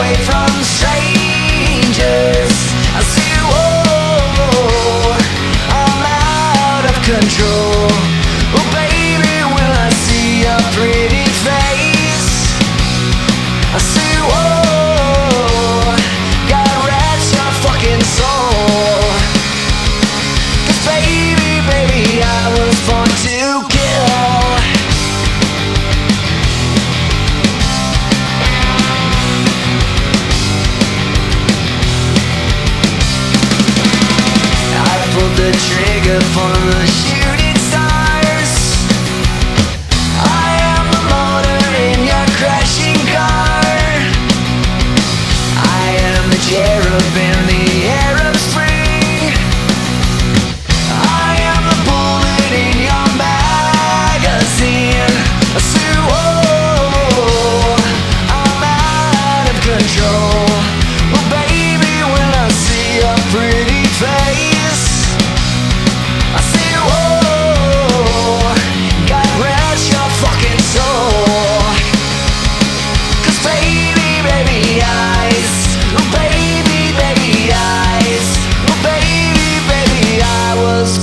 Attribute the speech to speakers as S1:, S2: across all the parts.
S1: away from strangers. The shit.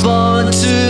S1: want to